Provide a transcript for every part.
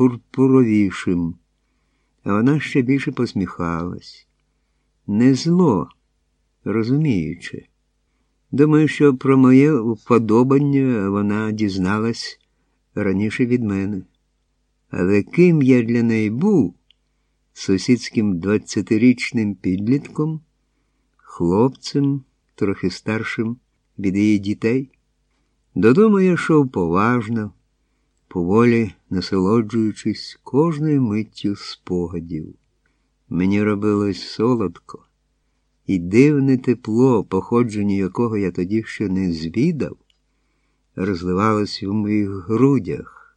пурпуровішим, а вона ще більше посміхалась. Не зло, розуміючи. Думаю, що про моє вподобання вона дізналась раніше від мене. Але ким я для неї був, сусідським двадцятирічним підлітком, хлопцем, трохи старшим від її дітей, додому я йшов поважно, поволі насолоджуючись кожною миттю спогадів. Мені робилось солодко, і дивне тепло, походження якого я тоді ще не звідав, розливалось у моїх грудях.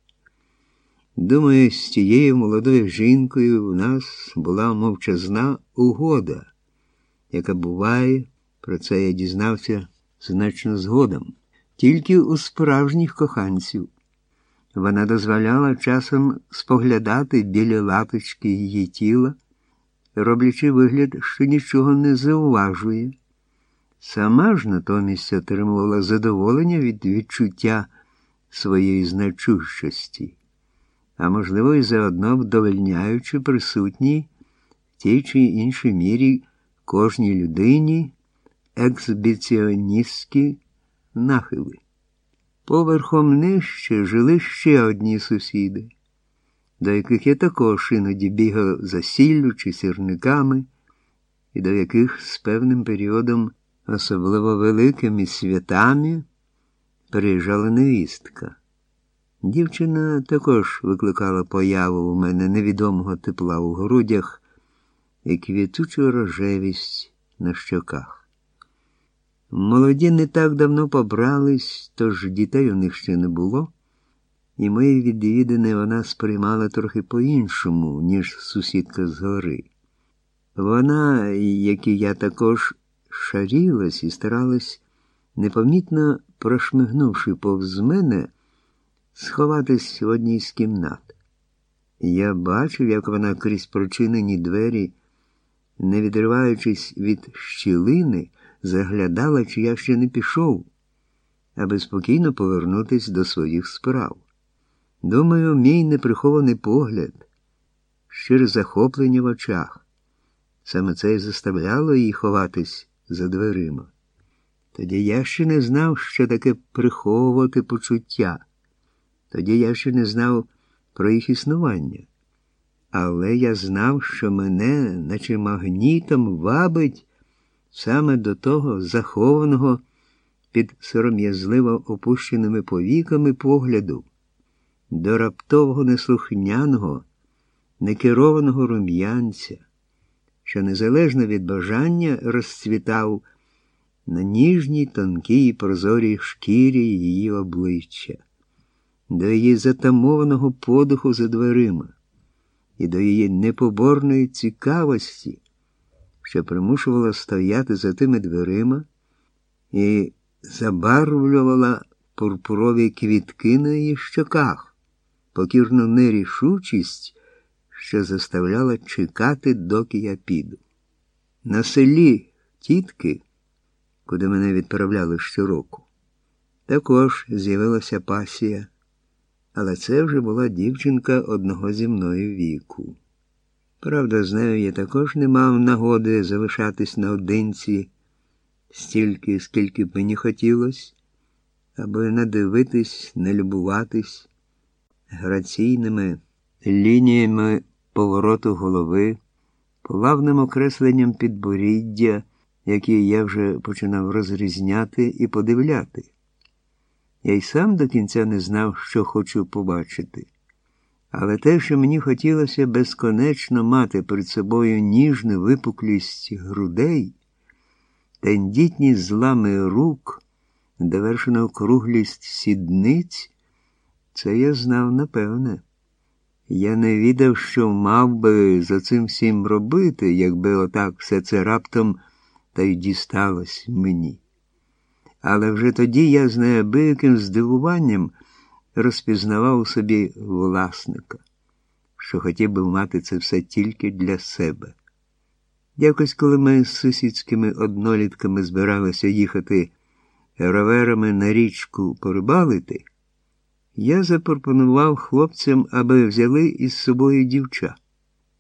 Думаю, з тією молодою жінкою в нас була мовчазна угода, яка буває, про це я дізнався значно згодом, тільки у справжніх коханців. Вона дозволяла часом споглядати біля лапочки її тіла, роблячи вигляд, що нічого не зауважує. Сама ж натомість отримувала задоволення від відчуття своєї значущості а можливо, і заодно вдовольняючи присутні в тій чи іншій мірі кожній людині ексбіціоністські нахили. Поверхом нижче жили ще одні сусіди, до яких я також іноді бігав за сіллю чи сірниками, і до яких з певним періодом, особливо великими святами, приїжджала невістка. Дівчина також викликала появу у мене невідомого тепла у грудях і квітучу рожевість на щоках. Молоді не так давно побрались, тож дітей у них ще не було, і мої відвідини вона сприймала трохи по-іншому, ніж сусідка з гори. Вона, як і я також, шарілась і старалась, непомітно прошмигнувши повз мене, сховатись в одній з кімнат. Я бачив, як вона крізь прочинені двері, не відриваючись від щілини, заглядала, чи я ще не пішов, аби спокійно повернутися до своїх справ. Думаю, мій неприхований погляд, щире захоплення в очах. Саме це й заставляло її ховатись за дверима. Тоді я ще не знав, що таке приховувати почуття. Тоді я ще не знав про їх існування. Але я знав, що мене, наче магнітом, вабить саме до того захованого під сором'язливо опущеними повіками погляду, до раптового неслухняного, некерованого рум'янця, що незалежно від бажання розцвітав на ніжній тонкій прозорій шкірі її обличчя до її затамованого подиху за дверима і до її непоборної цікавості, що примушувала стояти за тими дверима і забарвлювала пурпурові квітки на її щоках, покірну нерішучість, що заставляла чекати, доки я піду. На селі тітки, куди мене відправляли щороку, також з'явилася пасія але це вже була дівчинка одного зі мною віку. Правда, з нею я також не мав нагоди залишатись наодинці стільки, скільки б мені хотілося, аби надивитись, налюбуватись граційними лініями повороту голови, плавним окресленням підборіддя, які я вже починав розрізняти і подивляти. Я й сам до кінця не знав, що хочу побачити. Але те, що мені хотілося безконечно мати перед собою ніжну випуклість грудей, тендітні злами рук, довершену круглість сідниць, це я знав напевне. Я не відав, що мав би за цим всім робити, якби отак все це раптом та й дісталось мені. Але вже тоді я з неабияким здивуванням розпізнавав у собі власника, що хотів би мати це все тільки для себе. Якось, коли ми з сусідськими однолітками збиралися їхати роверами на річку порибалити, Я запропонував хлопцям, аби взяли із собою дівчат.